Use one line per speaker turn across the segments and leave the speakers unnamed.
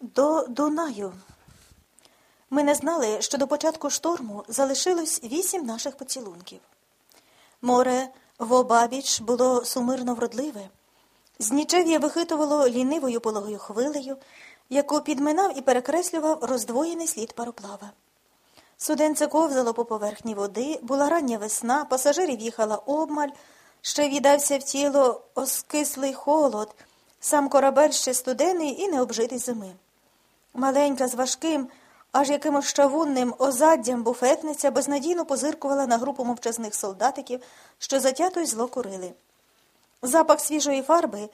До Дунаю. Ми не знали, що до початку шторму залишилось вісім наших поцілунків. Море в обабіч було сумирно вродливе, з нічев'я вихитувало лінивою пологою хвилею, яку підминав і перекреслював роздвоєний слід пароплава. Суденце ковзало по поверхні води, була рання весна, пасажирів їхала обмаль, ще віддався в тіло оскислий холод, сам корабель ще студений і необжитий зими. Маленька з важким, аж якимось чавунним озаддям буфетниця безнадійно позиркувала на групу мовчазних солдатиків, що затято й зло курили. Запах свіжої фарби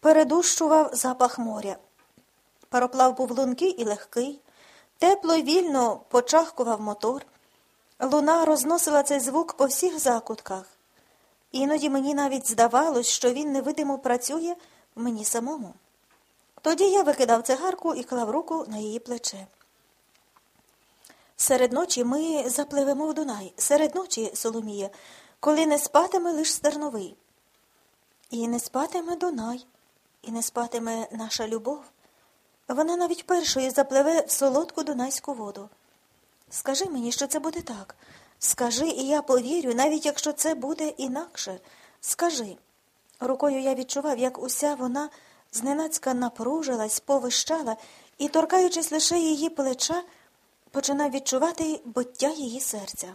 передущував запах моря. Пароплав був лункий і легкий, тепло й вільно почахкував мотор. Луна розносила цей звук по всіх закутках. Іноді мені навіть здавалось, що він невидимо працює мені самому. Тоді я викидав цигарку і клав руку на її плече. Серед ночі ми запливемо в Дунай, серед ночі, Соломія, коли не спатиме лиш стерновий. І не спатиме Дунай, і не спатиме наша любов. Вона навіть першою запливе в солодку дунайську воду. Скажи мені, що це буде так. Скажи, і я повірю, навіть якщо це буде інакше. Скажи. Рукою я відчував, як уся вона зненацька напружилась, повищала і, торкаючись лише її плеча, починав відчувати буття її серця.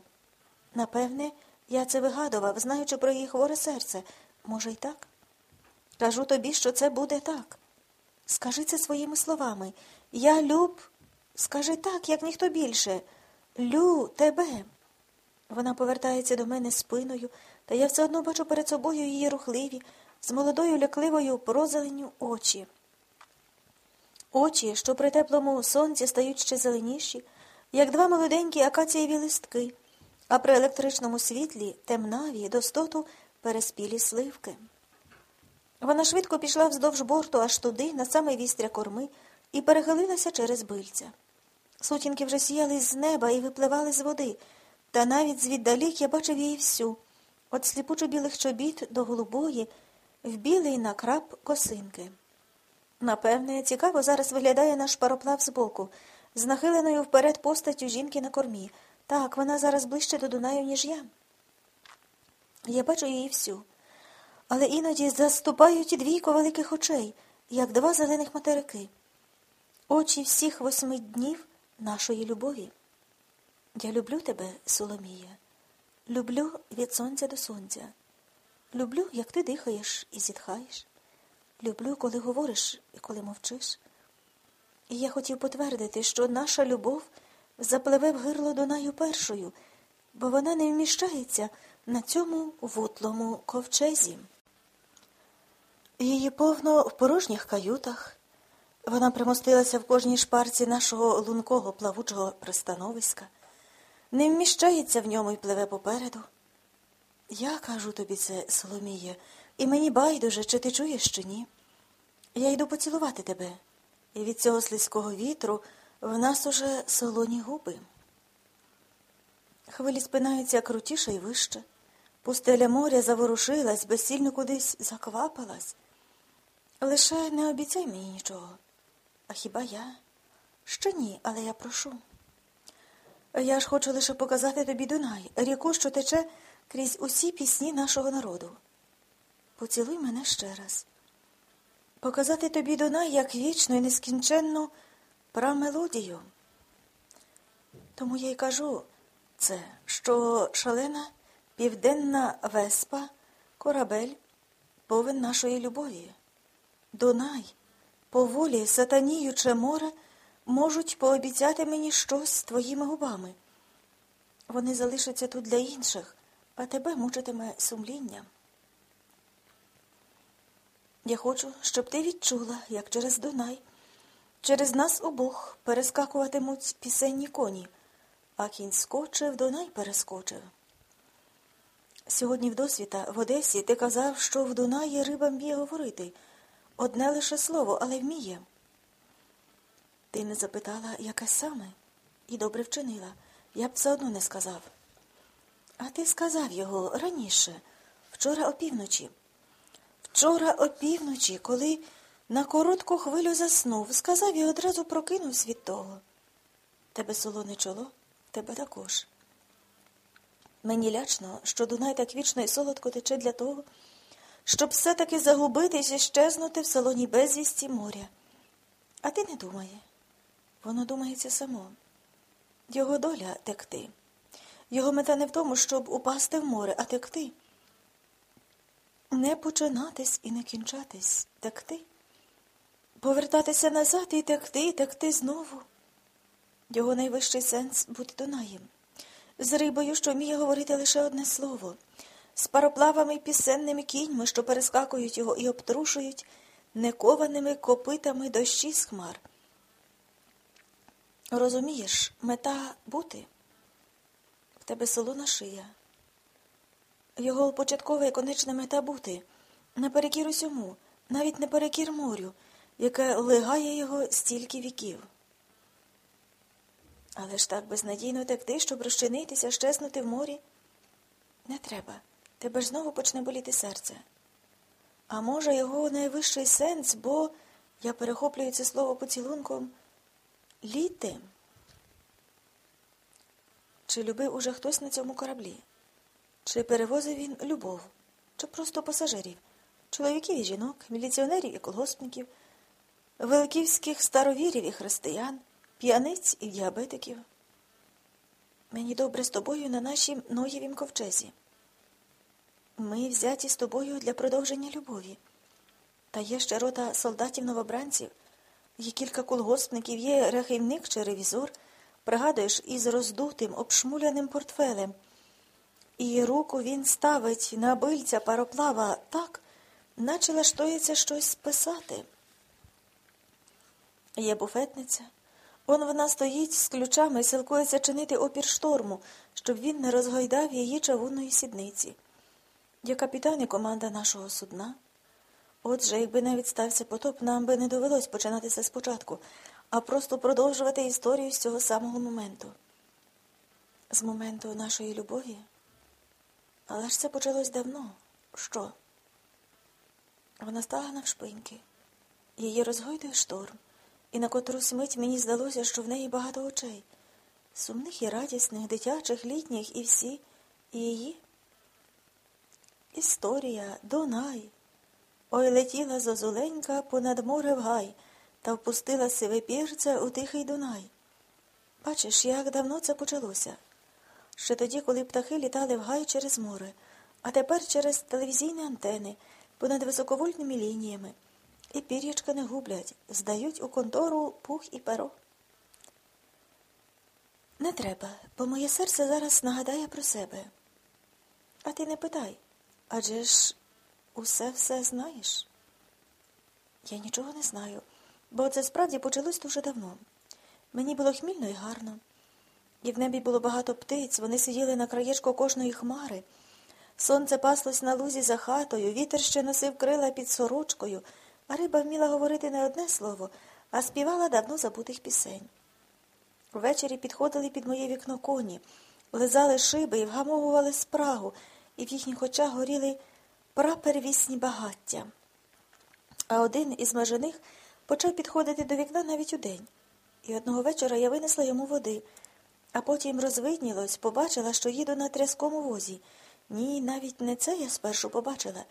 Напевне, я це вигадував, знаючи про її хворе серце. Може, й так? Кажу тобі, що це буде так. Скажи це своїми словами. Я люб, скажи так, як ніхто більше. Лю тебе. Вона повертається до мене спиною, та я все одно бачу перед собою її рухливі, з молодою лякливою прозеленню очі. Очі, що при теплому сонці стають ще зеленіші, як два молоденькі акацієві листки, а при електричному світлі темнаві достоту переспілі сливки. Вона швидко пішла вздовж борту аж туди, на самий вістря корми, і перехилилася через бильця. Сутінки вже сіяли з неба і випливали з води, та навіть звіддалік я бачив її всю, от сліпучо білих чобіт до голубої, в білий накрап косинки. Напевне, цікаво зараз виглядає наш пароплав збоку, з нахиленою вперед постаттю жінки на кормі. Так, вона зараз ближче до Дунаю, ніж я. Я бачу її всю. Але іноді заступають двійко великих очей, як два зелених материки, очі всіх восьми днів нашої любові. Я люблю тебе, Соломія, люблю від сонця до сонця. Люблю, як ти дихаєш і зітхаєш. Люблю, коли говориш і коли мовчиш. І я хотів потвердити, що наша любов запливе в гирло Дунаю першою, бо вона не вміщається на цьому вутлому ковчезі. Її повно в порожніх каютах. Вона примостилася в кожній шпарці нашого лункого плавучого пристановиська, не вміщається в ньому і пливе попереду. Я кажу тобі це, Соломіє, і мені байдуже, чи ти чуєш, чи ні. Я йду поцілувати тебе, і від цього слизького вітру в нас уже солоні губи. Хвилі спинаються крутіше і вище. Пустеля моря заворушилась, безсільно кудись заквапилась. Лише не обіцяй мені нічого. А хіба я? Ще ні, але я прошу. Я ж хочу лише показати тобі Дунай, ріку, що тече крізь усі пісні нашого народу. Поцілуй мене ще раз. Показати тобі Дунай як вічну і нескінченну прамелодію. Тому я й кажу це, що шалена південна веспа, корабель, повен нашої любові. Дунай, поволі, сатаніюче море, можуть пообіцяти мені щось твоїми губами. Вони залишаться тут для інших, а тебе мучитиме сумління. Я хочу, щоб ти відчула, як через Дунай, через нас обох перескакуватимуть пісенні коні, а кінь скочив, Дунай перескочив. Сьогодні в досвіта в Одесі ти казав, що в Дунаї риба вміє говорити. Одне лише слово, але вміє. Ти не запитала, яке саме, і добре вчинила. Я б все одно не сказав. А ти сказав його раніше, вчора опівночі. Вчора опівночі, коли На коротку хвилю заснув, сказав і одразу прокинувся від того. Тебе солоне чоло, тебе також. Мені лячно, що Дунай так вічно і солодко тече для того, щоб все-таки загубитись і щезнути в солоній безвісті моря. А ти не думає. Воно думається само. Його доля текти. Його мета не в тому, щоб упасти в море, а текти. Не починатись і не кінчатись, текти. Повертатися назад і текти, і текти знову. Його найвищий сенс бути Дунаєм. З рибою, що вміє говорити лише одне слово, з пароплавами й пісенними кіньми, що перескакують його і обтрушують некованими копитами дощі з хмар. Розумієш, мета бути в тебе солона шия. Його початкова і конечна мета бути наперекір усьому, навіть наперекір морю, яке лигає його стільки віків. Але ж так безнадійно текти, щоб розчинитися, щезнути в морі. Не треба. Тебе ж знову почне боліти серце. А може, його найвищий сенс, бо я перехоплюю це слово поцілунком літи. Чи любив уже хтось на цьому кораблі? Чи перевозив він любов, чи просто пасажирів, чоловіків і жінок, міліціонерів і колгоспників, великівських старовірів і християн, п'яниць і діабетиків? Мені добре з тобою на нашім Ноєвім ковчезі. Ми взяті з тобою для продовження любові. Та є ще рота солдатів-новобранців, є кілька колгоспників, є рахівник чи ревізор, пригадуєш, із роздутим, обшмуляним портфелем. І руку він ставить на бильця пароплава так, наче лаштується щось писати. Є буфетниця. Он вона стоїть з ключами силкується чинити опір шторму, щоб він не розгойдав її чавунної сідниці. Є капітан і команда нашого судна. Отже, якби навіть стався потоп, нам би не довелось починатися спочатку, а просто продовжувати історію з цього самого моменту. З моменту нашої любові. Але ж це почалось давно. Що? Вона стала навшпиньки. Її розгойдує шторм, і на котрусь мить мені здалося, що в неї багато очей, сумних і радісних, дитячих, літніх, і всі, і її. Історія, Дунай. Ой летіла зозуленька понад море в гай та впустила сиве пірця у тихий Дунай. Бачиш, як давно це почалося. Ще тоді, коли птахи літали в гай через море, а тепер через телевізійні антени понад високовольтними лініями. І пір'ячка не гублять, здають у контору пух і перо. Не треба, бо моє серце зараз нагадає про себе. А ти не питай. Адже ж усе все знаєш? Я нічого не знаю, бо це справді почалось дуже давно. Мені було хмільно і гарно. І в небі було багато птиць, вони сиділи на краєчку кожної хмари. Сонце паслось на лузі за хатою, вітер ще носив крила під сорочкою, а риба вміла говорити не одне слово, а співала давно забутих пісень. Ввечері підходили під моє вікно коні, лизали шиби і вгамовували спрагу і в їхніх очах горіли прапервісні багаття. А один із межаних почав підходити до вікна навіть удень. І одного вечора я винесла йому води, а потім розвиднілось, побачила, що їду на тряскому возі. Ні, навіть не це я спершу побачила.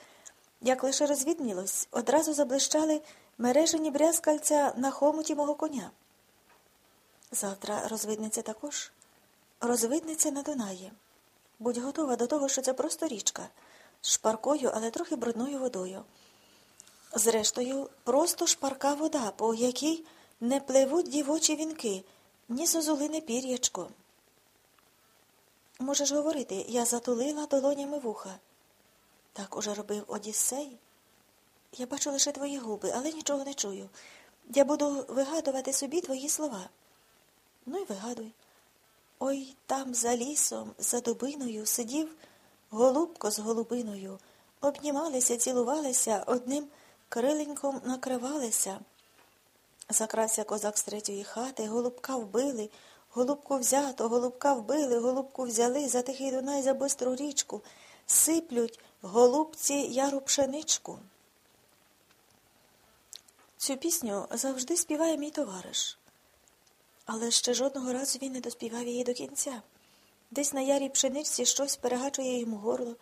Як лише розвіднілось, одразу заблищали мережені брязкальця на хомуті мого коня. Завтра розвиднеться також. Розвиднеться на Дунаї. Будь готова до того, що це просто річка з шпаркою, але трохи брудною водою. Зрештою, просто шпарка вода, по якій не пливуть дівочі вінки, ні зозулине пір'ячко. Можеш говорити, я затулила долонями вуха. Так уже робив Одіссей. Я бачу лише твої губи, але нічого не чую. Я буду вигадувати собі твої слова. Ну й вигадуй. Ой там за лісом, за дубиною сидів голубко з голубиною, обнімалися, цілувалися, одним криленьком накривалися. Закрався козак з третьої хати, голубка вбили, голубку взято, голубка вбили, голубку взяли за тихий Дунай за бистру річку, сиплють голубці яру пшеничку. Цю пісню завжди співає мій товариш. Але ще жодного разу він не доспівав її до кінця. Десь на ярій пшеничці щось перегачує йому горло,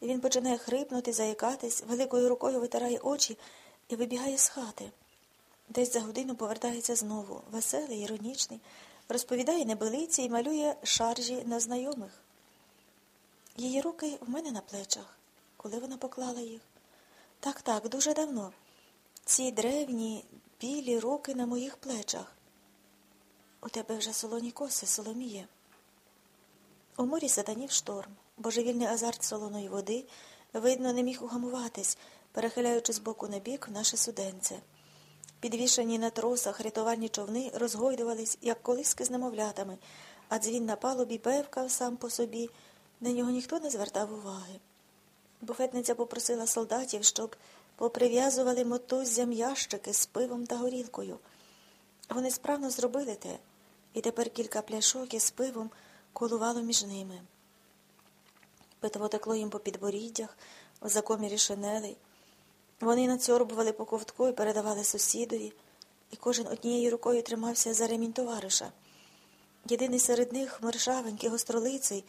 і він починає хрипнути, заїкатись, великою рукою витирає очі і вибігає з хати. Десь за годину повертається знову, веселий, іронічний, розповідає небелиці і малює шаржі на знайомих. Її руки в мене на плечах, коли вона поклала їх. Так, так, дуже давно. Ці древні, білі руки на моїх плечах. У тебе вже солоні коси, Соломіє. У морі сатанів шторм, божевільний азарт солоної води, видно, не міг угамуватись, перехиляючи з боку на бік наше суденце. Підвішені на тросах рятувальні човни розгойдувались, як колиски з немовлятами, а дзвін на палубі певкав сам по собі, на нього ніхто не звертав уваги. Буфетниця попросила солдатів, щоб поприв'язували мотуззям ящики з пивом та горілкою. Вони справно зробили те, і тепер кілька пляшок із пивом колувало між ними. Питво текло їм по підборіддях, в закомірі шинелей. Вони нацьорбували по ковтку і передавали сусідові, і кожен однією рукою тримався за ремінь товариша. Єдиний серед них, мершавенький, гостролиций,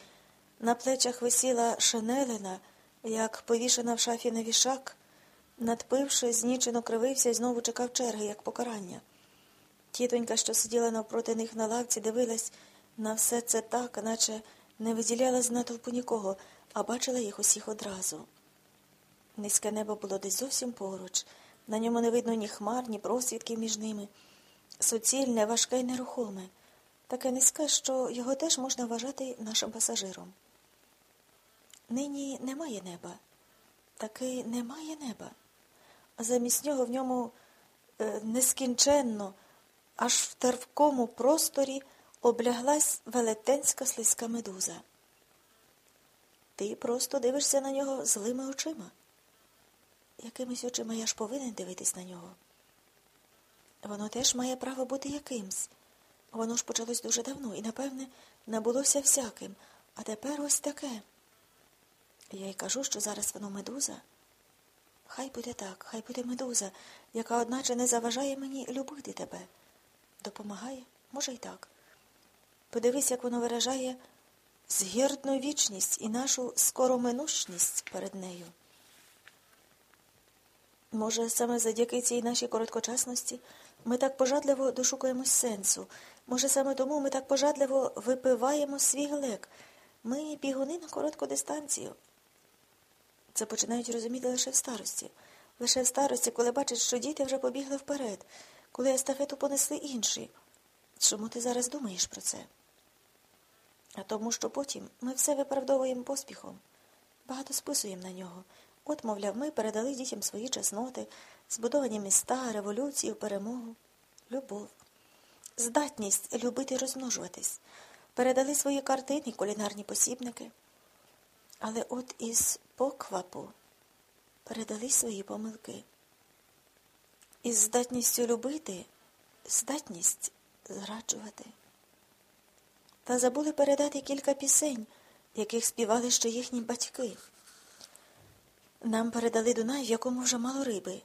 на плечах висіла шинелина, як повішена в шафі на вішак, надпивши, знічено кривився і знову чекав черги, як покарання. Тітонька, що сиділа навпроти них на лавці, дивилась на все це так, наче не виділяла з натовпу нікого, а бачила їх усіх одразу. Низьке небо було десь зовсім поруч, на ньому не видно ні хмар, ні просвідків між ними. Суцільне, важке й нерухоме, таке низьке, що його теж можна вважати нашим пасажиром. Нині немає неба, таки немає неба. Замість нього в ньому е, нескінченно, аж в тервкому просторі обляглась велетенська слизька медуза. Ти просто дивишся на нього злими очима. Якимись очима я ж повинен дивитись на нього. Воно теж має право бути якимсь. Воно ж почалось дуже давно і, напевне, набулося всяким, а тепер ось таке. Я й кажу, що зараз воно медуза. Хай буде так, хай буде медуза, яка, одначе, не заважає мені любити тебе. Допомагає, може, й так. Подивись, як воно виражає згірдну вічність і нашу скороминущність перед нею. Може, саме завдяки цій нашій короткочасності ми так пожадливо дошукуємось сенсу. Може, саме тому ми так пожадливо випиваємо свій глек. Ми бігуни на коротку дистанцію. Це починають розуміти лише в старості. Лише в старості, коли бачать, що діти вже побігли вперед, коли естафету понесли інші. Чому ти зараз думаєш про це? А тому, що потім ми все виправдовуємо поспіхом, багато списуємо на нього. От, мовляв, ми передали дітям свої чесноти, збудовані міста, революцію, перемогу, любов, здатність любити розмножуватись, передали свої картини, кулінарні посібники. Але от із поквапу передали свої помилки. Із здатністю любити, здатність зраджувати. Та забули передати кілька пісень, яких співали ще їхні батьки. Нам передали Дунай, в якому вже мало риби,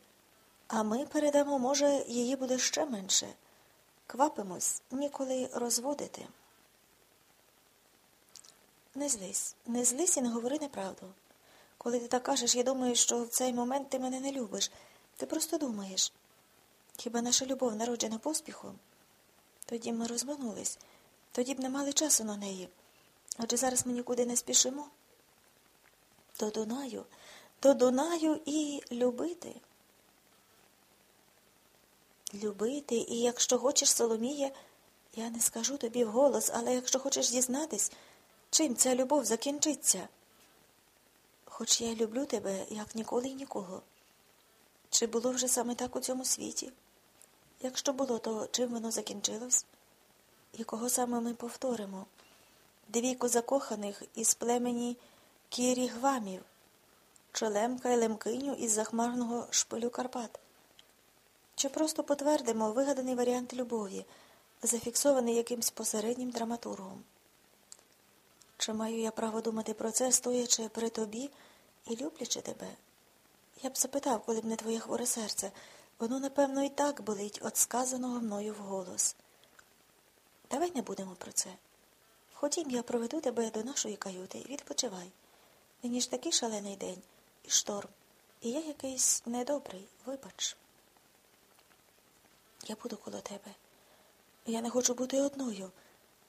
а ми передамо, може, її буде ще менше. Квапимось ніколи розводити. Не злись, не злись і не говори неправду. Коли ти так кажеш, я думаю, що в цей момент ти мене не любиш. Ти просто думаєш. Хіба наша любов народжена поспіхом? Тоді ми розминулись, тоді б не мали часу на неї. Адже зараз ми нікуди не спішимо. До Дунаю до Дунаю і любити. Любити, і якщо хочеш, Соломіє, я не скажу тобі вголос, але якщо хочеш дізнатись, чим ця любов закінчиться. Хоч я люблю тебе, як ніколи й нікого. Чи було вже саме так у цьому світі? Якщо було, то чим воно закінчилось? І кого саме ми повторимо? Двійко закоханих із племені Кірігвамів, Чолемка й лемкиню із захмарного шпилю Карпат. Чи просто потвердимо вигаданий варіант любові, зафіксований якимсь посереднім драматургом? Чи маю я право думати про це, стоячи при тобі і люблячи тебе? Я б запитав, коли б не твоє хворе серце, Воно, напевно, і так болить от сказаного мною вголос. Давай не будемо про це. Ходім, я проведу тебе до нашої каюти. Відпочивай. Мені ж такий шалений день, і шторм, і я якийсь недобрий, вибач. Я буду коло тебе. Я не хочу бути одною.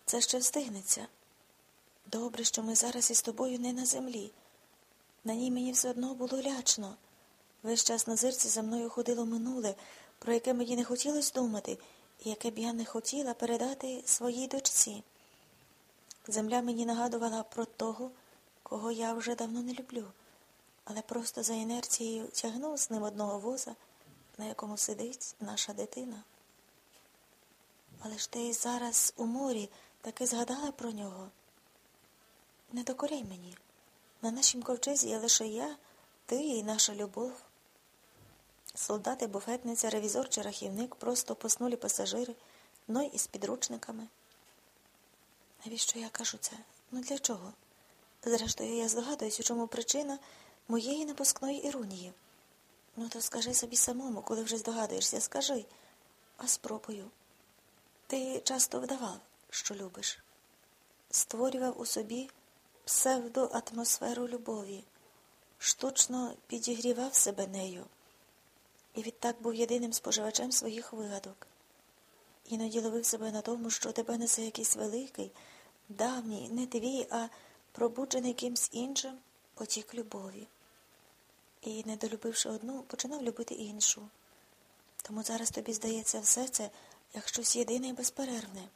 Це ще встигнеться. Добре, що ми зараз із тобою не на землі. На ній мені все одно було лячно. Весь час на зирці за мною ходило минуле, про яке мені не хотілося думати, і яке б я не хотіла передати своїй дочці. Земля мені нагадувала про того, кого я вже давно не люблю, але просто за інерцією тягнув з ним одного воза, на якому сидить наша дитина. Але ж ти зараз у морі таки згадала про нього. Не докоряй мені. На нашім ковчезі є лише я, ти і наша любов. Солдати, буфетниця, ревізор чи рахівник, просто поснулі пасажири, ной із підручниками. Навіщо я кажу це? Ну для чого? Зрештою, я здогадуюсь, у чому причина моєї напускної іронії. Ну, то скажи собі самому, коли вже здогадуєшся, скажи, а спробую. Ти часто вдавав, що любиш, створював у собі псевдоатмосферу любові, штучно підігрівав себе нею і відтак був єдиним споживачем своїх вигадок. Іноді ловив себе на тому, що тебе несе якийсь великий, давній, не твій, а пробуджений кимсь іншим потік любові. І, недолюбивши одну, починав любити іншу. Тому зараз тобі здається все це як щось єдине і безперервне.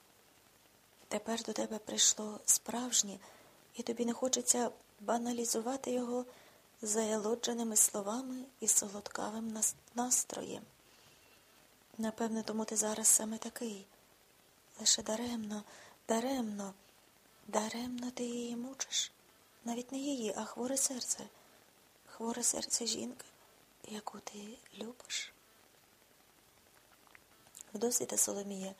Тепер до тебе прийшло справжнє, і тобі не хочеться баналізувати його заялодженими словами і солодкавим настроєм. Напевне, тому ти зараз саме такий. Лише даремно, даремно, даремно ти її мучиш. Навіть не її, а хворе серце, хворе серце жінки, яку ти любиш. Вдосвіта, Соломія,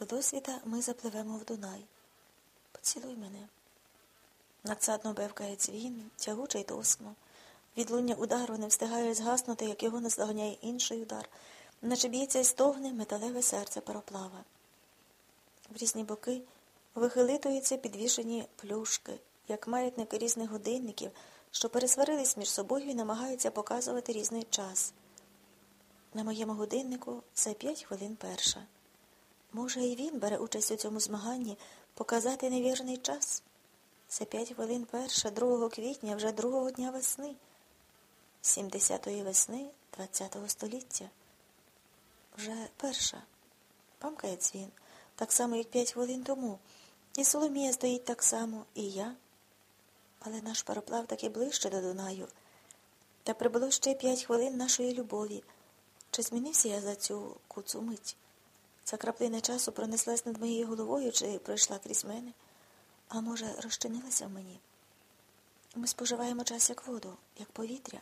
вдосвіта ми запливемо в Дунай. Поцілуй мене. Надсадно бевкає дзвін, тягуче й тосно. Відлуння удару не встигає згаснути, як його наздоганяє інший удар, наче б'ється й стогне металеве серце пароплава. В різні боки вихилитуються підвішені плюшки, як маятники різних годинників, що пересварились між собою і намагаються показувати різний час. На моєму годиннику це п'ять хвилин перша. Може, і він бере участь у цьому змаганні показати невірний час. Це п'ять хвилин перша, 2 квітня, вже другого дня весни, 70-ї весни ХХ століття. Вже перша. Памкає дзвін, так само, як п'ять хвилин тому. І Соломія стоїть так само, і я. Але наш пароплав таки ближче до Дунаю. Та прибуло ще п'ять хвилин нашої любові. Чи змінився я за цю куцу мить? Ця краплина часу пронеслась над моєю головою, чи пройшла крізь мене, а може, розчинилася в мені? Ми споживаємо час як воду, як повітря.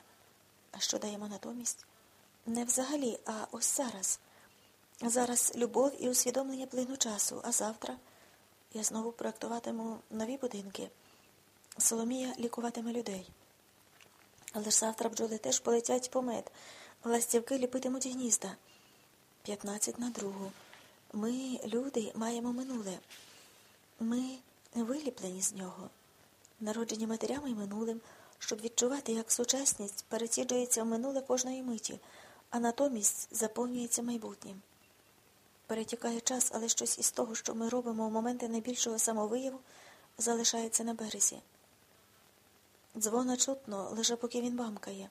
А що даємо натомість? Не взагалі, а ось зараз. Зараз любов і усвідомлення плину часу, а завтра я знову проектуватиму нові будинки. Соломія лікуватиме людей. Але ж завтра бджоли теж полетять по мед. Ластівки ліпитимуть гнізда. П'ятнадцять на другу. Ми, люди, маємо минуле. Ми виліплені з нього, народжені матерями і минулим, щоб відчувати, як сучасність переціджується в минуле кожної миті, а натомість заповнюється майбутнім. Перетікає час, але щось із того, що ми робимо в моменти найбільшого самовияву, залишається на березі. Дзвона чутно, лише поки він бамкає.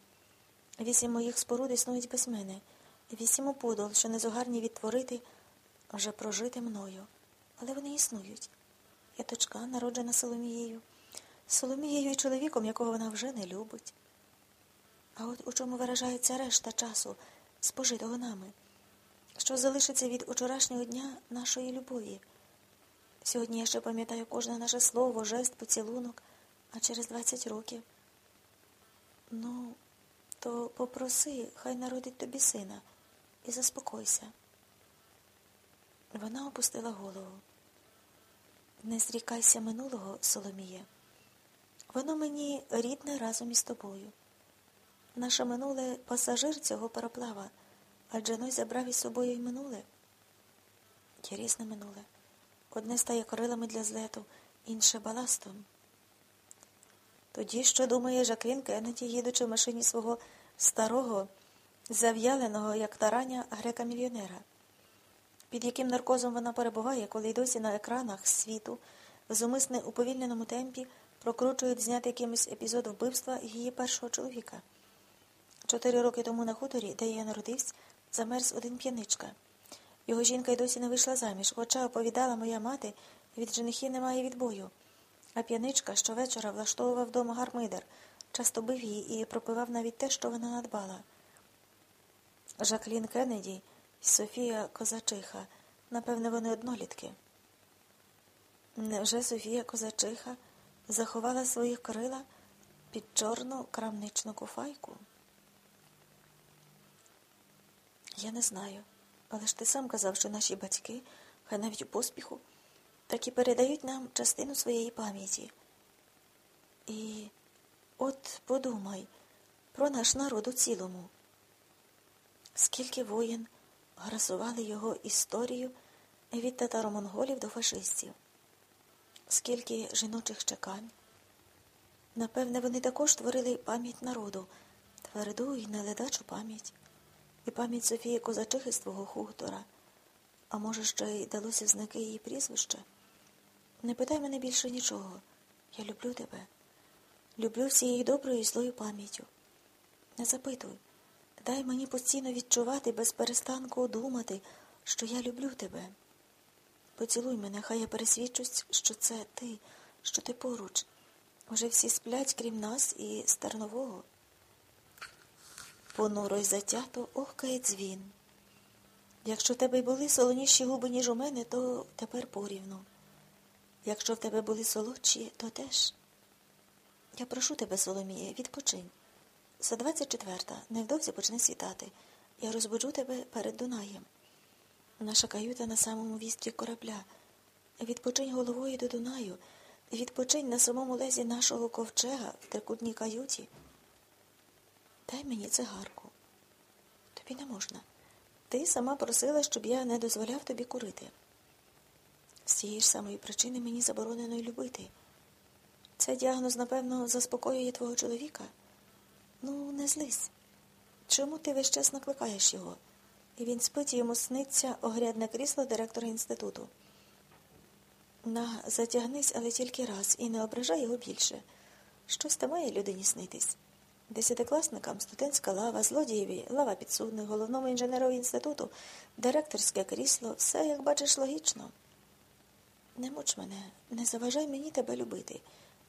Вісім моїх споруд існують без мене, вісім опудол, що незогарні відтворити, вже прожити мною. Але вони існують. Я дочка, народжена Соломією, Соломією і чоловіком, якого вона вже не любить. А от у чому виражається решта часу, спожитого нами, що залишиться від учорашнього дня нашої любові. Сьогодні я ще пам'ятаю кожне наше слово, жест, поцілунок, а через двадцять років. Ну, то попроси, хай народить тобі сина, і заспокойся. Вона опустила голову. Не зрікайся минулого, Соломіє. Воно мені рідне разом із тобою. Наше минуле пасажир цього пароплава, адже Ной забрав із собою й минуле. Тірісне минуле. Одне стає крилами для злету, інше баластом. Тоді що думає Жаклін Кеннеді, їдучи в машині свого старого, зав'яленого, як тараня, грека-мільйонера, під яким наркозом вона перебуває, коли й досі на екранах світу в зумисне уповільненому темпі прокручують зняти якимось епізод вбивства її першого чоловіка. Чотири роки тому на хуторі, де я народився, замерз один п'яничка. Його жінка й досі не вийшла заміж, хоча оповідала моя мати, від женихів немає відбою. А п'яничка щовечора влаштовував вдома гармидер, часто бив її і пропивав навіть те, що вона надбала. Жаклін Кеннеді і Софія Козачиха, напевне, вони однолітки. Невже Софія Козачиха заховала свої крила під чорну крамничну куфайку? Я не знаю, але ж ти сам казав, що наші батьки, хай навіть у поспіху, так і передають нам частину своєї пам'яті. І от подумай про наш народ у цілому. Скільки воїн грасували його історію від татаро-монголів до фашистів, скільки жіночих чекань. Напевне, вони також творили пам'ять народу, тверду і неледачу пам'ять, і пам'ять Софії Козачихи з твого хутора, а може, ще й далося знаки її прізвища. Не питай мене більше нічого. Я люблю тебе. Люблю всією доброю і злою пам'яттю. Не запитуй. Дай мені постійно відчувати, без перестанку думати, що я люблю тебе. Поцілуй мене, хай я пересвідчусь, що це ти, що ти поруч. Уже всі сплять, крім нас і стернового. Понуро й затято охкає дзвін. Якщо в тебе й були солоніші губи, ніж у мене, то тепер порівну. Якщо в тебе були солодші, то теж. Я прошу тебе, Соломіє, відпочинь. За двадцять четверта, невдовзі почне світати. Я розбуджу тебе перед Дунаєм. Наша каюта на самому вістрі корабля. Відпочинь головою до Дунаю, відпочинь на самому лезі нашого ковчега в трикутній каюті. Дай мені цигарку. Тобі не можна. Ти сама просила, щоб я не дозволяв тобі курити. З цієї ж самої причини мені заборонено й любити. Це діагноз, напевно, заспокоює твого чоловіка. Ну, не злись. Чому ти весь час накликаєш його? І він спить і йому сниться огрядне крісло директора інституту. На, затягнись, але тільки раз, і не ображай його більше. Щось там має людині снитись. Десятикласникам студентська лава, злодієві, лава підсудних, головному інженерові інституту, директорське крісло, все, як бачиш, логічно. Не муч мене, не заважай мені тебе любити.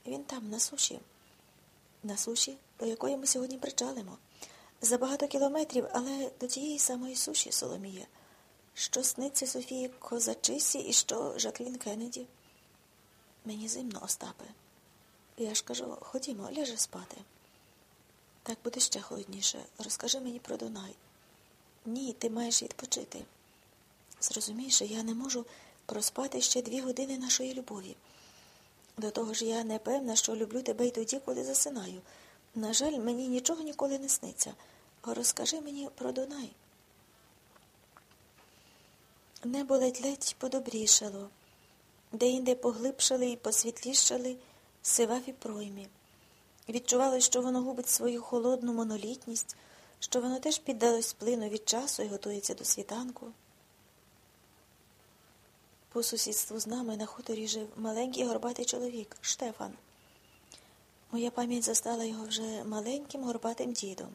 Він там, на суші. На суші, до якої ми сьогодні причалимо. За багато кілометрів, але до тієї самої суші, Соломія. Що сниться Софії Козачисі і що Жаклін Кеннеді? Мені зимно, Остапе. Я ж кажу, ходімо, ляже спати. Так буде ще холодніше. Розкажи мені про Дунай. Ні, ти маєш відпочити. Зрозумієш, я не можу проспати ще дві години нашої любові. До того ж, я не певна, що люблю тебе й тоді, коли засинаю. На жаль, мені нічого ніколи не сниться. Розкажи мені про Дунай. Небо ледь-ледь подобрішало, де-інде поглибшали і посвітлішали сиваві проймі. Відчувалось, що воно губить свою холодну монолітність, що воно теж піддалось плину від часу і готується до світанку. По сусідству з нами на хуторі жив маленький горбатий чоловік Штефан. Моя пам'ять застала його вже маленьким горбатим дідом,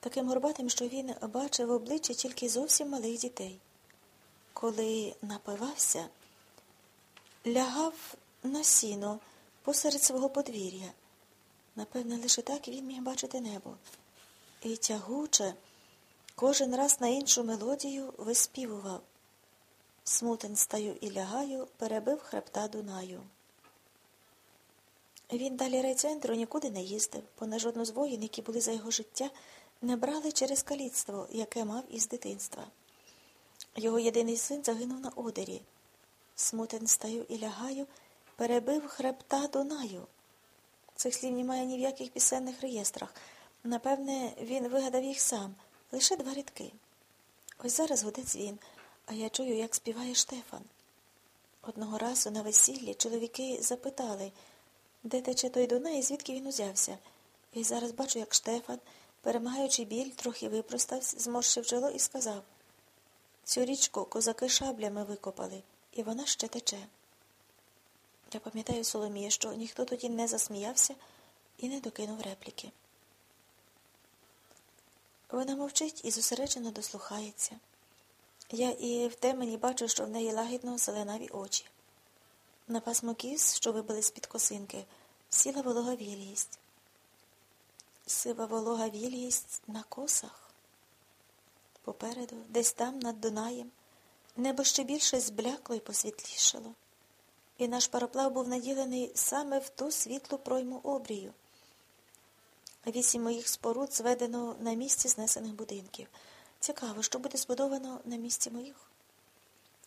таким горбатим, що він бачив обличчя тільки зовсім малих дітей. Коли напивався, лягав на сіно посеред свого подвір'я. Напевне, лише так він міг бачити небо. І тягуче, кожен раз на іншу мелодію виспівував. Смутен стаю і лягаю, перебив хребта Дунаю. Він далі райцентру нікуди не їздив, бо на жодну з воїн, які були за його життя, не брали через каліцтво, яке мав із дитинства. Його єдиний син загинув на одері. Смутен стаю і лягаю, перебив хребта Дунаю. Цих слів немає ні в яких пісенних реєстрах. Напевне, він вигадав їх сам, лише два рядки. Ось зараз гуде дзвін, а я чую, як співає Штефан. Одного разу на весіллі чоловіки запитали, де тече той Дунай і звідки він узявся. І зараз бачу, як Штефан, перемагаючи біль, трохи випростався, зморщив чоло і сказав Цю річку козаки шаблями викопали, і вона ще тече. Я пам'ятаю, Соломія, що ніхто тоді не засміявся і не докинув репліки. Вона мовчить і зосереджено дослухається. Я і в темені бачу, що в неї лагідно зеленаві очі. На пасмо кіз, що вибили з-під косинки, сіла волога вілість. Сива волога вілість на косах. Попереду, десь там, над Дунаєм, небо ще більше зблякло і посвітлішало, і наш пароплав був наділений саме в ту світлу пройму обрію. Вісім моїх споруд зведено на місці знесених будинків. Цікаво, що буде збудовано на місці моїх.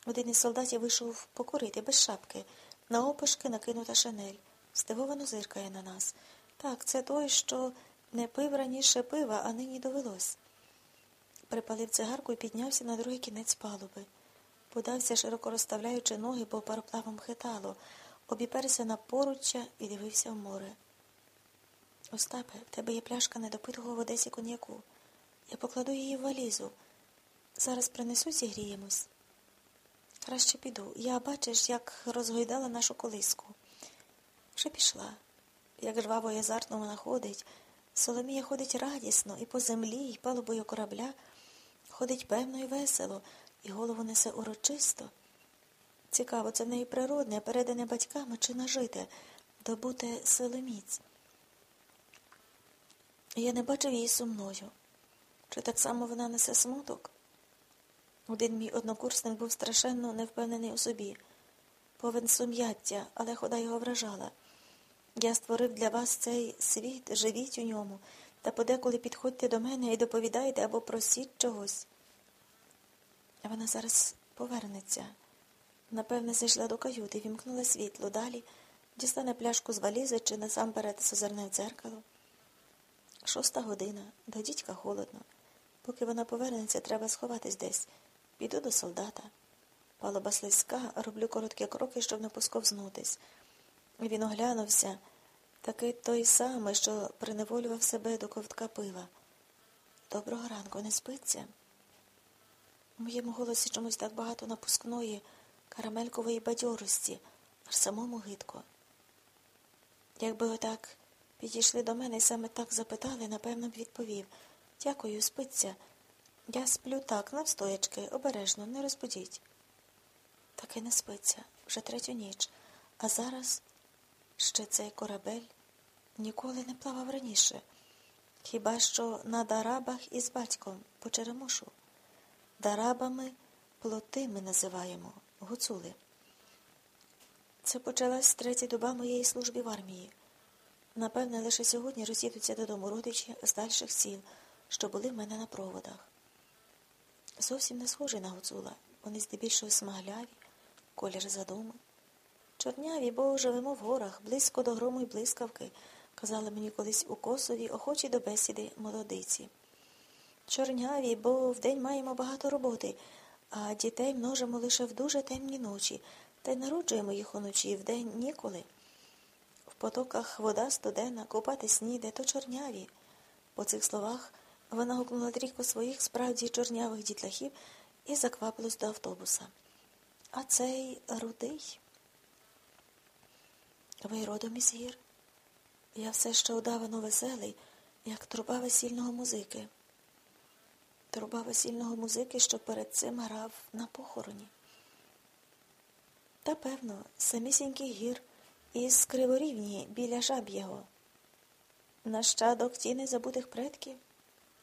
Один із солдатів вийшов покурити без шапки, на опашки накинута шинель, здивовано зиркає на нас. Так, це той, що не пив раніше пива, а нині довелось. Припалив цигарку і піднявся на другий кінець палуби. Подався, широко розставляючи ноги, бо пароплавом хитало, обіперся на поруччя і дивився в море. Остапе, в тебе є пляшка недопитого в Одесі коньяку. Я покладу її в валізу. Зараз принесу зігріємось. Краще піду. Я бачиш, як розгойдала нашу колиску. Вже пішла. Як жваво і азартно вона ходить. Соломія ходить радісно і по землі, і палубою корабля, ходить певно і весело, і голову несе урочисто. Цікаво, це в неї природне, передане батьками чи нажите, добуте силоміць. Я не бачив її сумною. Чи так само вона несе смуток? Один мій однокурсник був страшенно невпевнений у собі, повен сум'яття, але хода його вражала. Я створив для вас цей світ, живіть у ньому, та подеколи підходьте до мене і доповідайте або просіть чогось. Вона зараз повернеться. Напевне, зайшла до каюти, вімкнула світло далі, дістане пляшку з валізи чи насамперед зазирне в дзеркало. Шоста година, до дідька холодно. Поки вона повернеться, треба сховатись десь. Піду до солдата. Палоба слизька, роблю короткі кроки, щоб не посковзнутись. Він оглянувся, такий той самий, що приневолював себе до ковтка пива. Доброго ранку, не спиться. У моєму голосі чомусь так багато напускної, карамелькової бадьорості, аж самому гидко. Якби отак підійшли до мене і саме так запитали, напевно б відповів. Дякую, спиться. Я сплю так, навстоячки, обережно, не розбудіть. Таки не спиться, вже третю ніч, а зараз ще цей корабель ніколи не плавав раніше. Хіба що на дарабах із батьком по Черемошу. Дарабами плоти ми називаємо, гуцули. Це почалась третя доба моєї служби в армії. Напевне, лише сьогодні роз'їдуться додому родичі з дальших сіл, що були в мене на проводах. Зовсім не схожі на гуцула. Вони здебільшого смагляві, колір задуми. Чорняві, бо живемо в горах, близько до грому й блискавки, казали мені колись у косові, охочі до бесіди молодиці. Чорняві, бо вдень маємо багато роботи, а дітей множимо лише в дуже темні ночі, та й народжуємо їх уночі вдень ніколи. В потоках вода студена, купатись ніде, то чорняві. По цих словах вона гукнула трійку своїх справді чорнявих дітлахів і заквапилась до автобуса. А цей рудий. Ви родом із гір. Я все ще удавано веселий, як труба весільного музики. Труба весільного музики, що перед цим грав на похороні. Та, певно, самісінький гір із криворівні біля жаб'єго. Нащадок тіни забутих предків.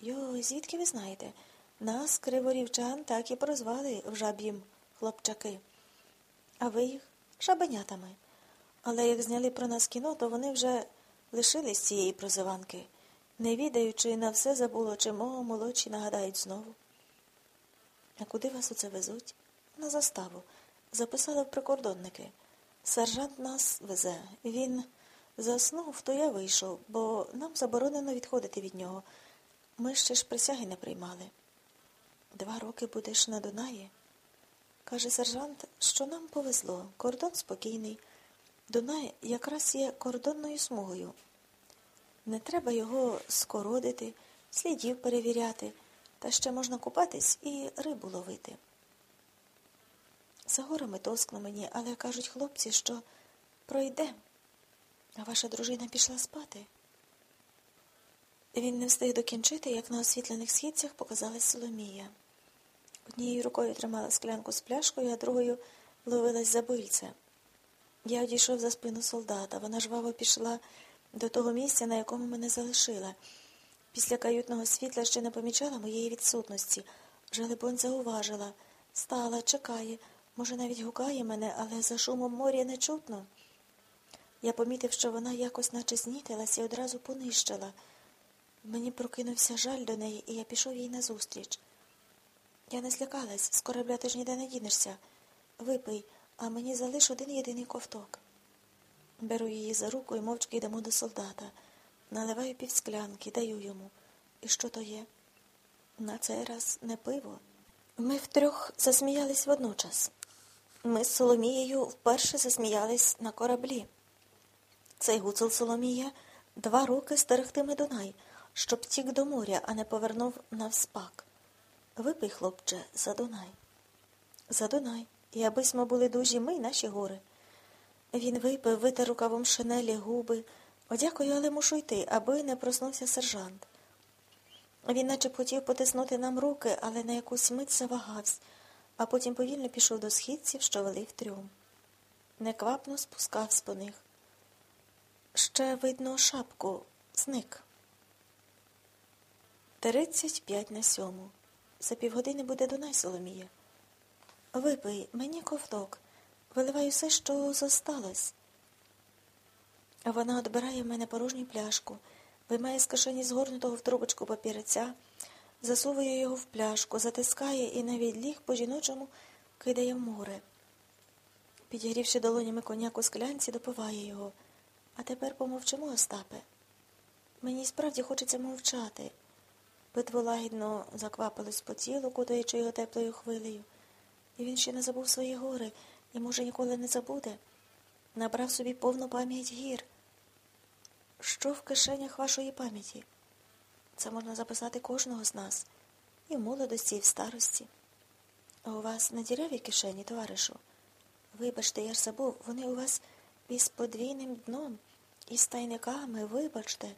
Йо, звідки ви знаєте? Нас, криворівчан, так і прозвали в жаб'їм хлопчаки. А ви їх жабенятами. Але як зняли про нас кіно, то вони вже лишились цієї прозиванки, не відаючи на все забуло, чи мого молодші нагадають знову. А куди вас оце везуть? На заставу. Записали в прикордонники. Сержант нас везе. Він заснув, то я вийшов, бо нам заборонено відходити від нього. Ми ще ж присяги не приймали. Два роки будеш на Дунаї. Каже сержант, що нам повезло. Кордон спокійний. Дунай якраз є кордонною смугою. Не треба його скородити, слідів перевіряти, та ще можна купатись і рибу ловити. За горами тоскно мені, але кажуть хлопці, що пройде. А ваша дружина пішла спати. Він не встиг докінчити, як на освітлених східцях показалась Соломія. Однією рукою тримала склянку з пляшкою, а другою ловилась за бильце. Я одійшов за спину солдата. Вона жваво пішла до того місця, на якому мене залишила. Після каютного світла ще не помічала моєї відсутності. Жалебонь зауважила. Стала, чекає, може, навіть гукає мене, але за шумом моря не чутно. Я помітив, що вона якось наче знітилась і одразу понищила. Мені прокинувся жаль до неї, і я пішов їй назустріч. Я не злякалась, з корабля ти ж ніде не дінешся. Випий, а мені залиш один єдиний ковток. Беру її за руку і мовчки йдемо до солдата. Наливаю півсклянки, даю йому. І що то є? На цей раз не пиво. Ми втрьох засміялись водночас. Ми з Соломією вперше засміялись на кораблі. Цей гуцул Соломія два роки стерегтиме Дунай, щоб тік до моря, а не повернув навспак. Випий, хлопче, за Дунай. За Дунай. І абись ми були дужі ми наші гори. Він випив, витер рукавом шинелі губи. Одякую, але мушу йти, аби не проснувся сержант. Він наче б хотів потиснути нам руки, але на якусь мить завагався, а потім повільно пішов до східців, що вели в трюм. Неквапно спускався по них. Ще видно шапку, зник. Тридцять п'ять на сьому. За півгодини буде Дунай, Соломія. Випий, мені ковток. Виливаю все, що зосталось. Вона відбирає в мене порожню пляшку, виймає з кишені згорнутого в трубочку папіреця, засовує його в пляшку, затискає і навіть ліг по жіночому кидає в море. Підігрівши долонями коняку склянці, допиває його. А тепер помовчимо, Остапе. Мені справді хочеться мовчати. Питво лагідно заквапилось по тілу, кутаючи його теплою хвилею. І він ще не забув свої гори і, може, ніколи не забуде. Набрав собі повну пам'ять гір. Що в кишенях вашої пам'яті? Це можна записати кожного з нас, і в молодості, і в старості. А у вас не діряві кишені, товаришу? Вибачте, я ж забув, вони у вас із подвійним дном, із тайниками, вибачте,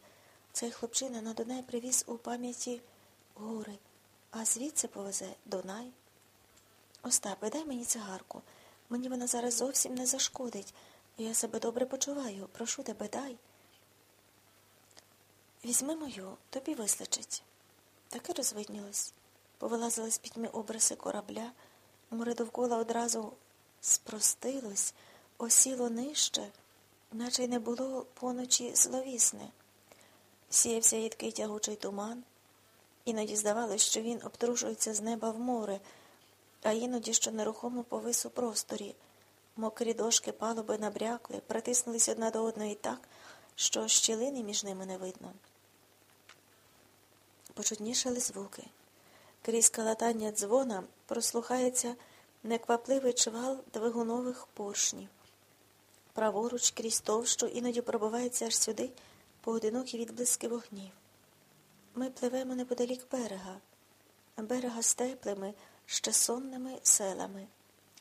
цей хлопчина на Дунай привіз у пам'яті гори, а звідси повезе Дунай. Остапе, дай мені цигарку. Мені вона зараз зовсім не зашкодить. Я себе добре почуваю. Прошу тебе, дай. Візьми мою, тобі висличить. Таке розвиднілось. Повилазили з пітьми обриси корабля, море довкола одразу спростилось, осіло нижче, наче й не було поночі зловісне. Сіявся їдкий тягучий туман. Іноді здавалось, що він обтрушується з неба в море а іноді що нерухомо повис у просторі. Мокрі дошки палуби набрякли, притиснулись одна до одної так, що щілини між ними не видно. Почутнішали звуки. Крізь калатання дзвона прослухається неквапливий чвал двигунових поршнів. Праворуч крізь товщу іноді пробивається аж сюди поодинокі відблиски вогнів. Ми пливемо неподалік берега, берега з теплими, ще сонними селами,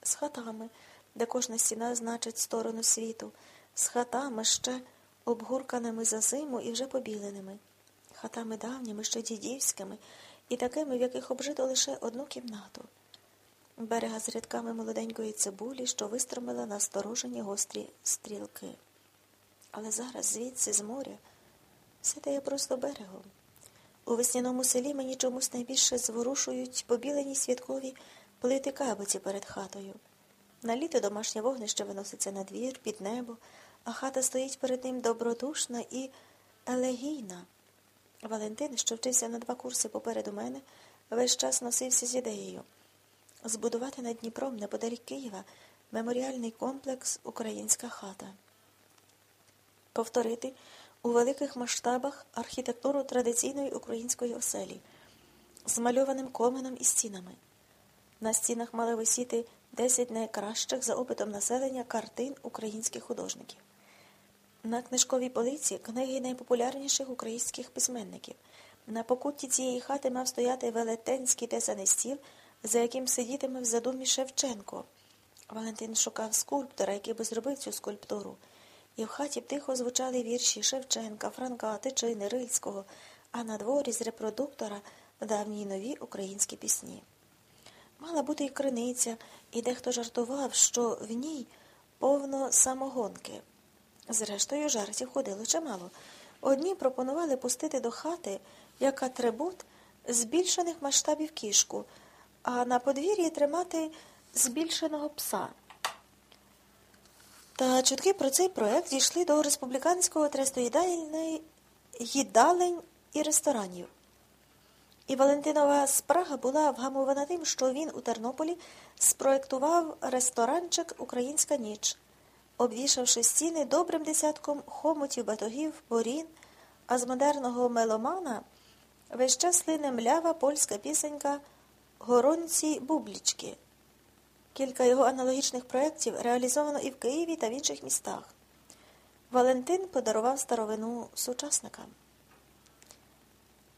з хатами, де кожна стіна значить сторону світу, з хатами ще обгурканими за зиму і вже побіленими, хатами давніми, ще дідівськими, і такими, в яких обжито лише одну кімнату, берега з рядками молоденької цибулі, що вистромила насторожені гострі стрілки. Але зараз звідси, з моря, все дає просто берегом. У весняному селі мені чомусь найбільше зворушують побілені святкові плити кабиці перед хатою. На літо домашнє вогнище виноситься на двір, під небо, а хата стоїть перед ним добродушна і елегійна. Валентин, що вчився на два курси попереду мене, весь час носився з ідеєю збудувати над Дніпром неподалік Києва меморіальний комплекс Українська хата. Повторити у великих масштабах архітектуру традиційної української оселі, змальованим коменом і стінами. На стінах мали висіти 10 найкращих за опитом населення картин українських художників. На книжковій полиці книги найпопулярніших українських письменників. На покутті цієї хати мав стояти велетенський тесаний стіл, за яким сидітиме в задумі Шевченко. Валентин шукав скульптора, який би зробив цю скульптуру. І в хаті тихо звучали вірші Шевченка, Франка, Тичини, Рильського, а на дворі з репродуктора давні й нові українські пісні. Мала бути і криниця, і дехто жартував, що в ній повно самогонки. Зрештою, жартів ходило чимало. Одні пропонували пустити до хати як атрибут збільшених масштабів кішку, а на подвір'ї тримати збільшеного пса. Та чутки про цей проект дійшли до республіканського трестоїдальної їдалень і ресторанів. І Валентинова спрага була вгамована тим, що він у Тернополі спроектував ресторанчик Українська ніч, обвішавши стіни добрим десятком хомутів, батогів, борін, а з модерного меломана весь час лине млява польська пісенька Горонці Бублічки. Кілька його аналогічних проєктів реалізовано і в Києві та в інших містах. Валентин подарував старовину сучасникам.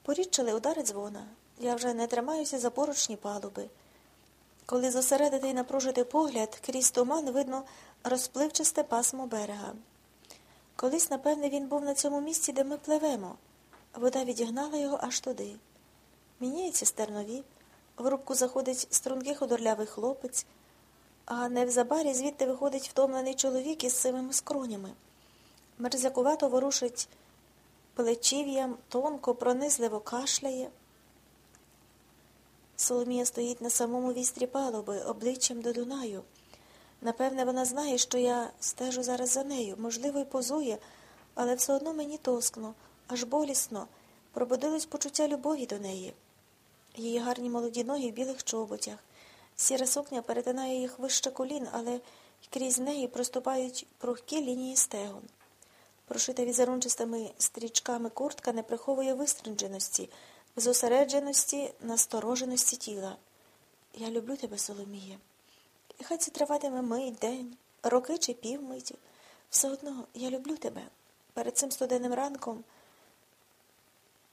Порідчили удари дзвона. Я вже не тримаюся за поручні палуби. Коли зосередити і напружити погляд, крізь туман видно розпливчасте пасмо берега. Колись, напевне, він був на цьому місці, де ми пливемо. Вода відігнала його аж туди. Міняється стернові, в рубку заходить стрункий худорлявий хлопець, а невзабарі звідти виходить втомлений чоловік із сивими скронями. Мерзякувато ворушить плечів'ям, тонко, пронизливо кашляє. Соломія стоїть на самому вістрі палуби, обличчям до Дунаю. Напевне, вона знає, що я стежу зараз за нею, можливо, й позує, але все одно мені тоскно, аж болісно, пробудилось почуття любові до неї. Її гарні молоді ноги в білих чоботях. Сіра сукня перетинає їх вище колін, але крізь неї проступають прухкі лінії стегон. Прошита візерунчистими стрічками куртка не приховує виструндженості, зосередженості, настороженості тіла. Я люблю тебе, Соломіє. І хай це триватиме мить, день, роки чи півмиті. Все одно я люблю тебе. Перед цим студенним ранком,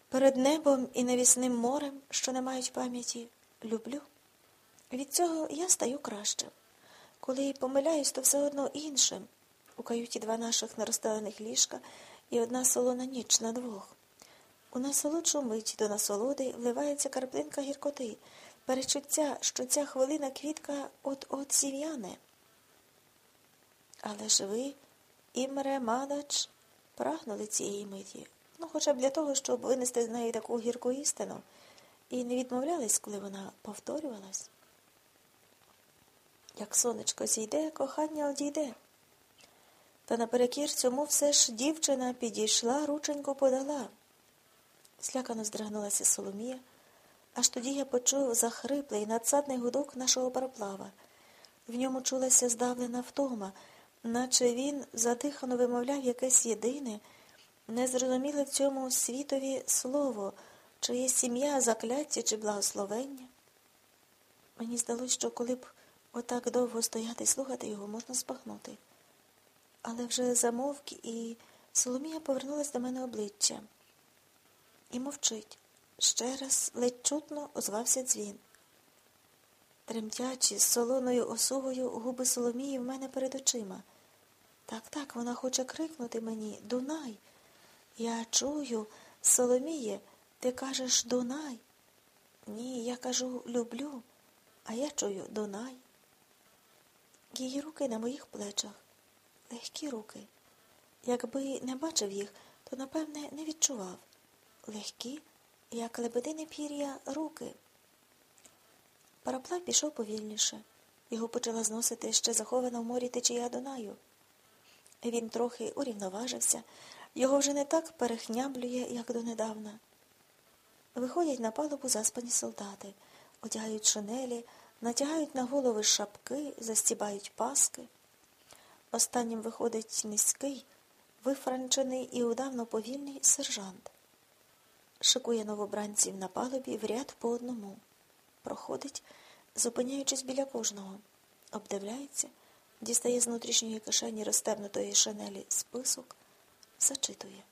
перед небом і навісним морем, що не мають пам'яті, люблю. Від цього я стаю кращим. Коли помиляюсь, то все одно іншим. У каюті два наших нерозстелених ліжка і одна солона ніч на двох. У найсолодшу мить до насолоди вливається карплинка гіркоти, перечуття, що ця хвилина квітка от-от зів'яне. Але ж ви, Імре Мадач, прагнули цієї миті, ну хоча б для того, щоб винести з неї таку гірку істину, і не відмовлялись, коли вона повторювалась. Як сонечко зійде, кохання одійде. Та наперекір цьому все ж дівчина підійшла, рученьку подала. Слякано здригнулася Соломія, аж тоді я почув захриплий надсадний гудок нашого пароплава. В ньому чулася здавлена втома, наче він задихано вимовляв якесь єдине, незрозуміле в цьому світові слово, чи є сім'я, закляття чи благословення. Мені здалося, що коли б отак довго стояти і слухати його, можна спахнути але вже замовк, і Соломія повернулась до мене обличчя. І мовчить. Ще раз ледь чутно озвався дзвін. Тремтячи з солоною осугою губи Соломії в мене перед очима. Так, так, вона хоче крикнути мені Дунай. Я чую, Соломіє, ти кажеш Дунай. Ні, я кажу люблю, а я чую Дунай. Її руки на моїх плечах легкі руки. Якби не бачив їх, то, напевне, не відчував. Легкі, як лебедине пір'я, руки. Параплав пішов повільніше. Його почала зносити ще захована в морі течія Дунаю. Він трохи урівноважився, його вже не так перехняблює, як донедавна. Виходять на палубу заспані солдати, одягають шинелі, натягають на голови шапки, застібають паски. Останнім виходить низький, вифранчений і удавно повільний сержант. шикує новобранців на палубі в ряд по одному. Проходить, зупиняючись біля кожного, обдивляється, дістає з внутрішньої кишені розтебнутої шанелі список, зачитує.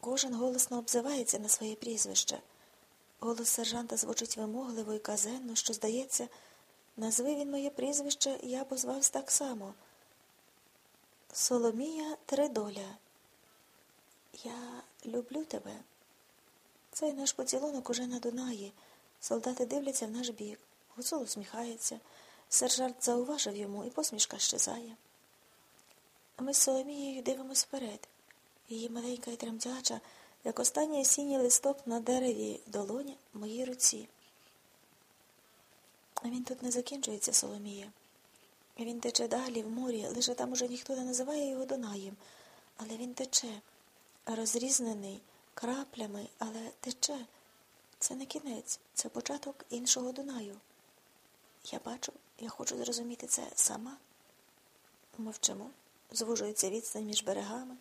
Кожен голосно обзивається на своє прізвище. Голос сержанта звучить вимогливо і казенно, що, здається, назви він моє прізвище, я б так само. Соломія Тридоля. Я люблю тебе. Цей наш поцілунок уже на Дунаї. Солдати дивляться в наш бік. Гуцул усміхається. Сержант зауважив йому, і посмішка щезає. Ми з Соломією дивимось вперед. Її маленька і тремтяча, як останній осінній листок на дереві долоня в моїй руці. А він тут не закінчується, Соломія. Він тече далі, в морі, лише там уже ніхто не називає його Дунаєм. Але він тече, розрізнений краплями, але тече. Це не кінець, це початок іншого Дунаю. Я бачу, я хочу зрозуміти це сама. Мовчимо, звужується відстань між берегами.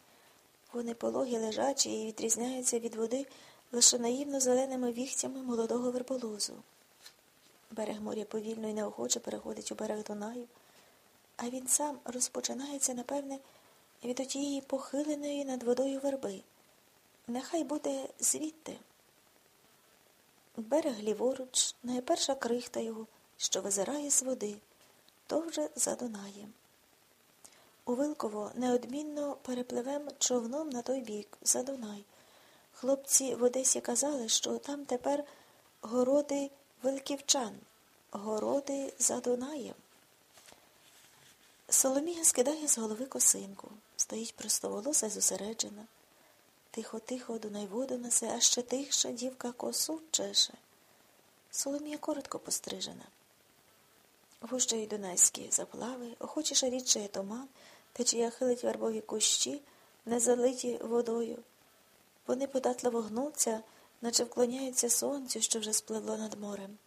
Вони пологі лежачі і відрізняються від води лише наївно зеленими віхтями молодого верболозу. Берег моря повільно і неохоче переходить у берег Дунаю, а він сам розпочинається, напевне, від отієї похиленої над водою верби. Нехай буде звідти. Берег ліворуч, найперша крихта його, що визирає з води, то вже за Дунаєм. У Вилково неодмінно перепливем човном на той бік, за Дунай. Хлопці в Одесі казали, що там тепер городи Вилківчан, городи за Дунаєм. Соломія скидає з голови косинку, стоїть простоволоса й зосереджена. Тихо-тихо Дунай воду несе, а ще тихша дівка косу чеше. Соломія коротко пострижена. Гущають дунайські заплави, охочіша рідчає туман, течія хилить вербові кущі, не залиті водою. Вони податливо гнуться, наче вклоняються сонцю, що вже спливло над морем.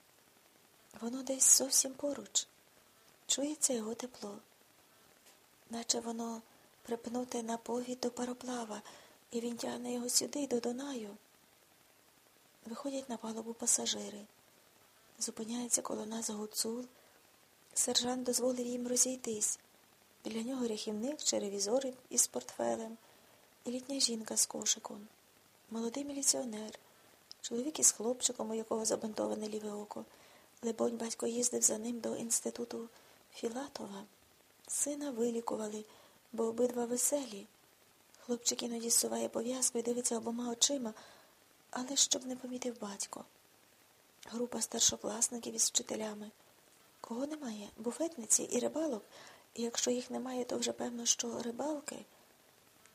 Воно десь зовсім поруч. Чується його тепло, наче воно припнуте на повід до пароплава, і він тягне його сюди, до Дунаю. Виходять на палубу пасажири. Зупиняється коло нас гуцул. Сержант дозволив їм розійтись. Біля нього ряхівник чи ревізор із портфелем, і літня жінка з кошиком, молодий міліціонер, чоловік із хлопчиком, у якого забинтоване ліве око. Лебонь, батько їздив за ним до інституту Філатова. Сина вилікували, бо обидва веселі. Хлопчик іноді суває пов'язку і дивиться обома очима, але щоб не помітив батько. Група старшокласників із вчителями. Кого немає? Буфетниці і рибалок. Якщо їх немає, то вже певно, що рибалки.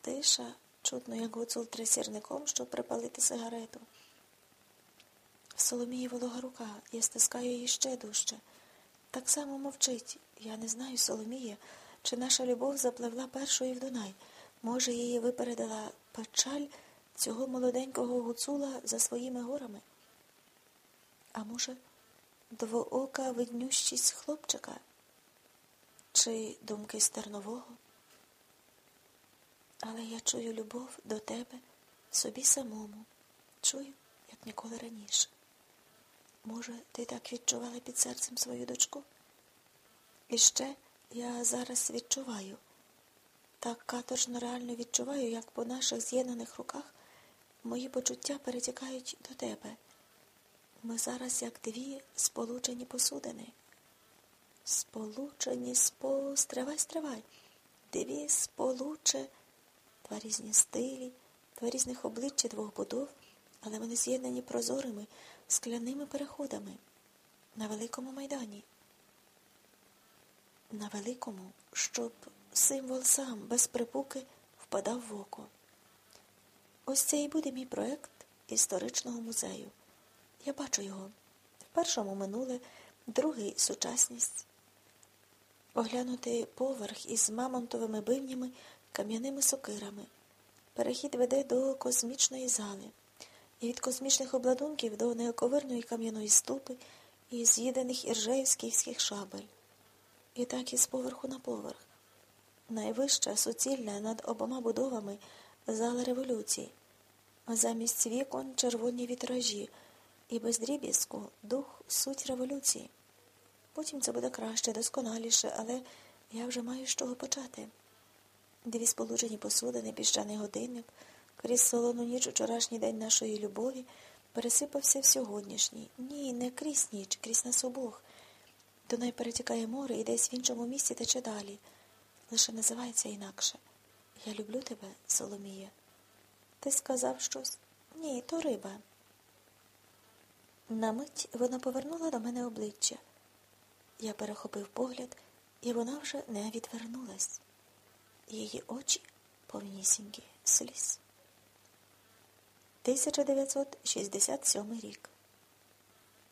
Тиша, чутно, як гуцул тресірником, щоб припалити сигарету. В Соломії волога рука, я стискаю її ще дужче. Так само мовчить. Я не знаю, Соломія, чи наша любов запливла першою в Дунай. Може, її випередила печаль цього молоденького гуцула за своїми горами? А може, двоока виднющість хлопчика? Чи думки стернового? Але я чую любов до тебе, собі самому, чую, як ніколи раніше. Може, ти так відчувала під серцем свою дочку? І ще я зараз відчуваю, так каторжно реально відчуваю, як по наших з'єднаних руках мої почуття перетікають до тебе. Ми зараз, як дві сполучені посудини. Сполучені спо... Стривай, стривай. Дві сполуче, два різні стилі, два різних обличчя двох будов, але вони з'єднані прозорими, скляними переходами на великому майдані. На великому, щоб символ сам без припуки впадав в око. Ось це і буде мій проект історичного музею. Я бачу його. В першому минуле, другий сучасність. Оглянути поверх із мамонтовими бивнями, кам'яними сокирами. Перехід веде до космічної зали, і від космічних обладунків до неоковирної кам'яної ступи і з'їдених іржеївських шабель. І так із поверху на поверх. Найвища суцільна над обома будовами зала революції. замість вікон червоні вітражі, і без дріб'язку дух суть революції. Потім це буде краще, досконаліше, але я вже маю з чого почати. Дві сполучені посудини, піщаний годинник, крізь солону ніч вчорашній день нашої любові пересипався в сьогоднішній. Ні, не крізь ніч, крізь нас обох. Дунай перетікає море і десь в іншому місці тече далі. Лише називається інакше. Я люблю тебе, Соломія. Ти сказав щось? Ні, то риба. На мить вона повернула до мене обличчя. Я перехопив погляд, і вона вже не відвернулась. Її очі повнісінькі сліз. 1967 рік.